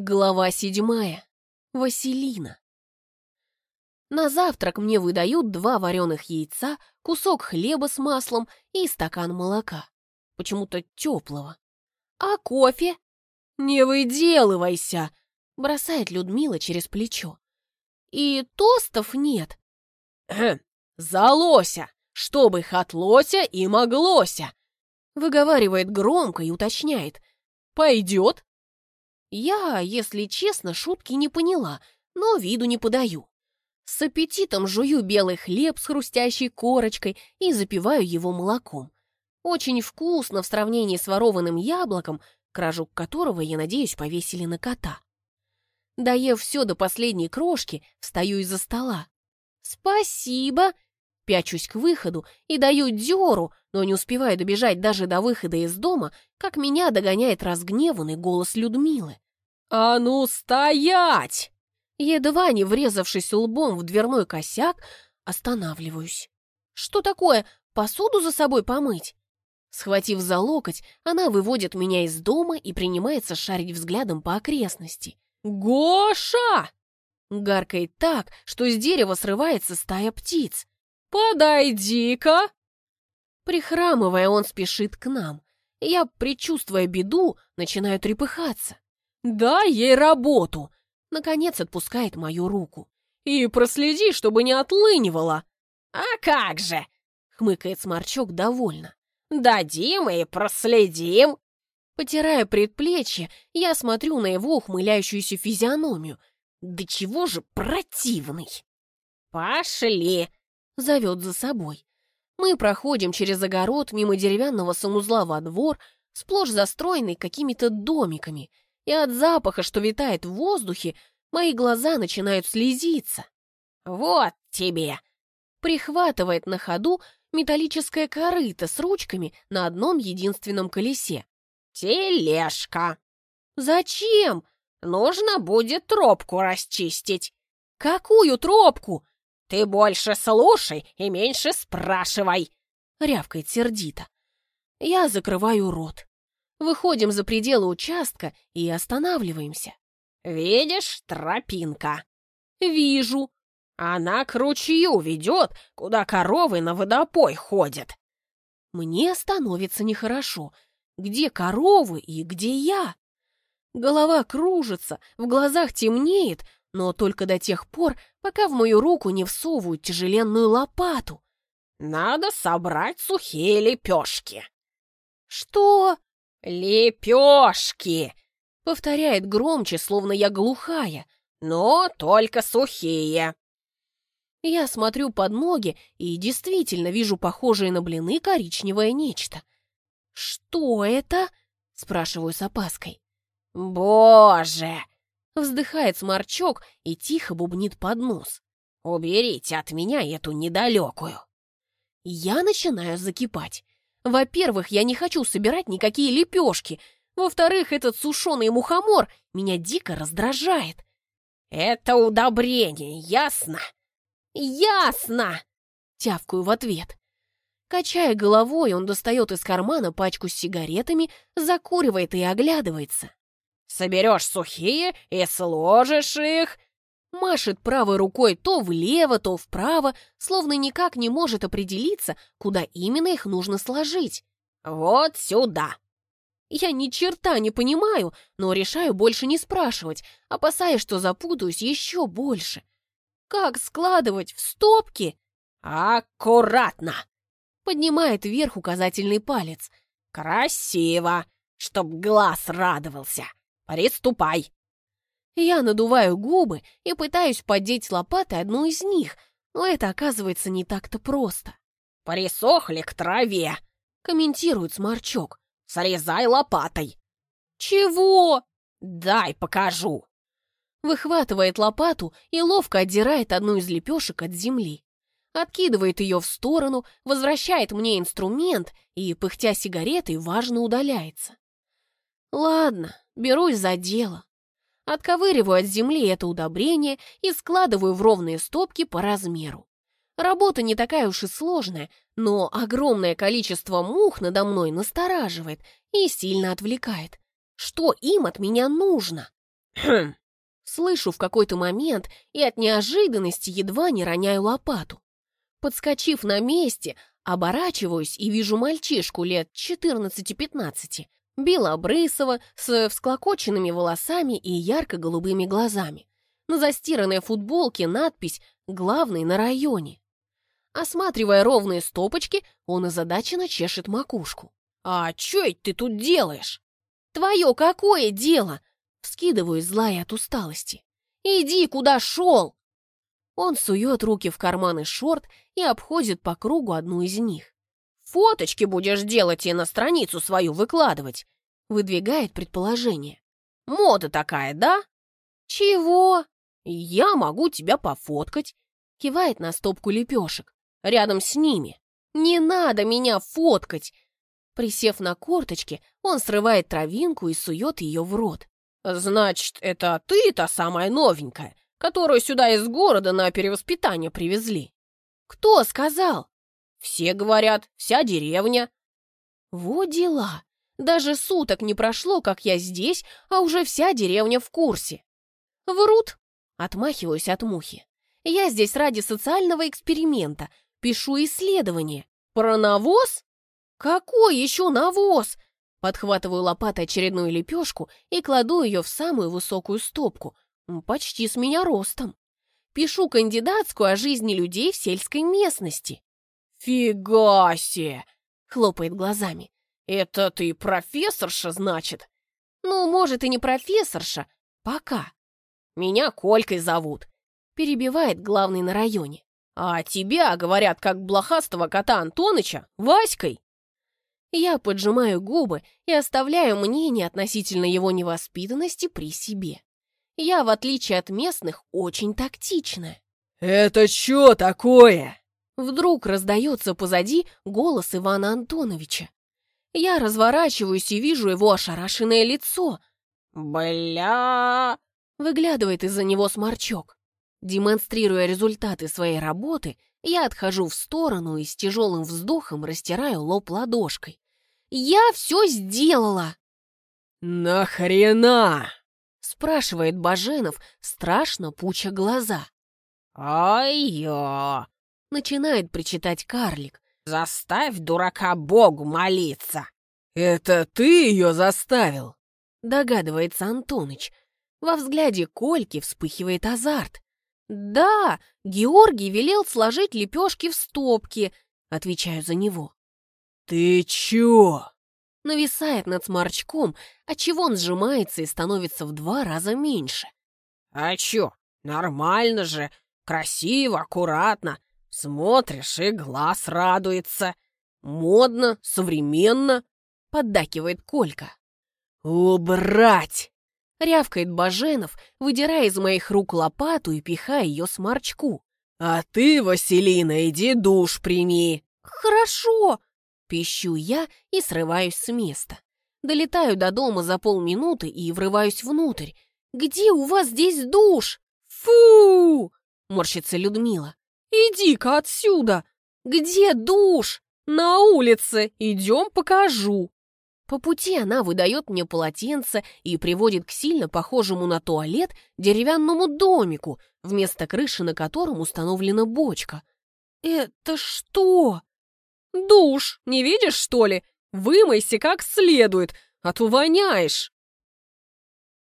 Глава седьмая. Василина. На завтрак мне выдают два вареных яйца, кусок хлеба с маслом и стакан молока. Почему-то теплого. А кофе? Не выделывайся, бросает Людмила через плечо. И тостов нет. Хм, за лося, чтобы хатлося и моглося, выговаривает громко и уточняет. Пойдет? Я, если честно, шутки не поняла, но виду не подаю. С аппетитом жую белый хлеб с хрустящей корочкой и запиваю его молоком. Очень вкусно в сравнении с ворованным яблоком, кражук которого, я надеюсь, повесили на кота. Доев все до последней крошки, встаю из-за стола. «Спасибо!» Пячусь к выходу и даю дёру, но не успеваю добежать даже до выхода из дома, как меня догоняет разгневанный голос Людмилы. «А ну стоять!» Едва не врезавшись лбом в дверной косяк, останавливаюсь. «Что такое? Посуду за собой помыть?» Схватив за локоть, она выводит меня из дома и принимается шарить взглядом по окрестности. «Гоша!» Гаркает так, что с дерева срывается стая птиц. «Подойди-ка!» Прихрамывая, он спешит к нам. Я, предчувствуя беду, начинаю трепыхаться. «Дай ей работу!» Наконец отпускает мою руку. «И проследи, чтобы не отлынивала!» «А как же!» — хмыкает Сморчок довольно. «Дадим и проследим!» Потирая предплечье, я смотрю на его ухмыляющуюся физиономию. Да чего же противный! «Пошли!» Зовет за собой. Мы проходим через огород мимо деревянного санузла во двор, сплошь застроенный какими-то домиками, и от запаха, что витает в воздухе, мои глаза начинают слезиться. «Вот тебе!» Прихватывает на ходу металлическое корыто с ручками на одном единственном колесе. «Тележка!» «Зачем?» «Нужно будет тропку расчистить». «Какую тропку?» «Ты больше слушай и меньше спрашивай!» — рявкает сердито. Я закрываю рот. Выходим за пределы участка и останавливаемся. «Видишь, тропинка?» «Вижу. Она к ручью ведет, куда коровы на водопой ходят». Мне становится нехорошо. Где коровы и где я? Голова кружится, в глазах темнеет, но только до тех пор, пока в мою руку не всовывают тяжеленную лопату. «Надо собрать сухие лепешки». «Что?» «Лепешки!» — повторяет громче, словно я глухая. «Но только сухие». Я смотрю под ноги и действительно вижу похожее на блины коричневое нечто. «Что это?» — спрашиваю с опаской. «Боже!» Вздыхает сморчок и тихо бубнит под нос. «Уберите от меня эту недалекую!» Я начинаю закипать. Во-первых, я не хочу собирать никакие лепешки. Во-вторых, этот сушеный мухомор меня дико раздражает. «Это удобрение, ясно?» «Ясно!» Тявкаю в ответ. Качая головой, он достает из кармана пачку с сигаретами, закуривает и оглядывается. Соберешь сухие и сложишь их. Машет правой рукой то влево, то вправо, словно никак не может определиться, куда именно их нужно сложить. Вот сюда. Я ни черта не понимаю, но решаю больше не спрашивать, опасаясь, что запутаюсь еще больше. Как складывать в стопки? Аккуратно! Поднимает вверх указательный палец. Красиво, чтоб глаз радовался. «Приступай!» Я надуваю губы и пытаюсь поддеть лопатой одну из них, но это оказывается не так-то просто. «Присохли к траве!» — комментирует сморчок. «Срезай лопатой!» «Чего?» «Дай покажу!» Выхватывает лопату и ловко отдирает одну из лепешек от земли. Откидывает ее в сторону, возвращает мне инструмент и, пыхтя сигаретой, важно удаляется. Ладно, берусь за дело. Отковыриваю от земли это удобрение и складываю в ровные стопки по размеру. Работа не такая уж и сложная, но огромное количество мух надо мной настораживает и сильно отвлекает. Что им от меня нужно? Хм. Слышу в какой-то момент и от неожиданности едва не роняю лопату. Подскочив на месте, оборачиваюсь и вижу мальчишку лет 14-15, белобрысого, с всклокоченными волосами и ярко-голубыми глазами. На застиранной футболке надпись «Главный на районе». Осматривая ровные стопочки, он озадаченно чешет макушку. «А чё это ты тут делаешь?» «Твое какое дело?» Вскидываюсь злая от усталости. «Иди, куда шел!» Он сует руки в карманы шорт и обходит по кругу одну из них. «Фоточки будешь делать и на страницу свою выкладывать», выдвигает предположение. «Мода такая, да?» «Чего?» «Я могу тебя пофоткать», кивает на стопку лепешек. «Рядом с ними. Не надо меня фоткать!» Присев на корточки, он срывает травинку и сует ее в рот. «Значит, это ты та самая новенькая, которую сюда из города на перевоспитание привезли?» «Кто сказал?» «Все говорят, вся деревня». «Вот дела. Даже суток не прошло, как я здесь, а уже вся деревня в курсе». «Врут!» — отмахиваюсь от мухи. «Я здесь ради социального эксперимента. Пишу исследование. Про навоз?» «Какой еще навоз?» Подхватываю лопатой очередную лепешку и кладу ее в самую высокую стопку, почти с меня ростом. Пишу кандидатскую о жизни людей в сельской местности. «Фига себе!» — хлопает глазами. «Это ты профессорша, значит?» «Ну, может, и не профессорша. Пока. Меня Колькой зовут», — перебивает главный на районе. «А тебя, говорят, как блохастого кота Антоныча, Васькой?» Я поджимаю губы и оставляю мнение относительно его невоспитанности при себе. Я, в отличие от местных, очень тактична. «Это что такое?» Вдруг раздается позади голос Ивана Антоновича. Я разворачиваюсь и вижу его ошарашенное лицо. «Бля...» Выглядывает из-за него сморчок. Демонстрируя результаты своей работы, я отхожу в сторону и с тяжелым вздохом растираю лоб ладошкой. «Я все сделала!» «Нахрена?» — спрашивает Баженов, страшно пуча глаза. «Ай-ё!» — начинает причитать карлик. «Заставь дурака Богу молиться!» «Это ты ее заставил?» — догадывается Антоныч. Во взгляде Кольки вспыхивает азарт. «Да, Георгий велел сложить лепешки в стопки», — отвечаю за него. «Ты чё?» Нависает над сморчком, отчего он сжимается и становится в два раза меньше. «А чё, нормально же, красиво, аккуратно. Смотришь, и глаз радуется. Модно, современно», — поддакивает Колька. «Убрать!» Рявкает Баженов, выдирая из моих рук лопату и пихая ее сморчку. «А ты, Василина, иди душ прими!» «Хорошо!» Пищу я и срываюсь с места. Долетаю до дома за полминуты и врываюсь внутрь. «Где у вас здесь душ?» «Фу!» — морщится Людмила. «Иди-ка отсюда!» «Где душ?» «На улице! Идем покажу!» По пути она выдает мне полотенце и приводит к сильно похожему на туалет деревянному домику, вместо крыши на котором установлена бочка. «Это что?» «Душ, не видишь, что ли? Вымойся как следует, а то воняешь!»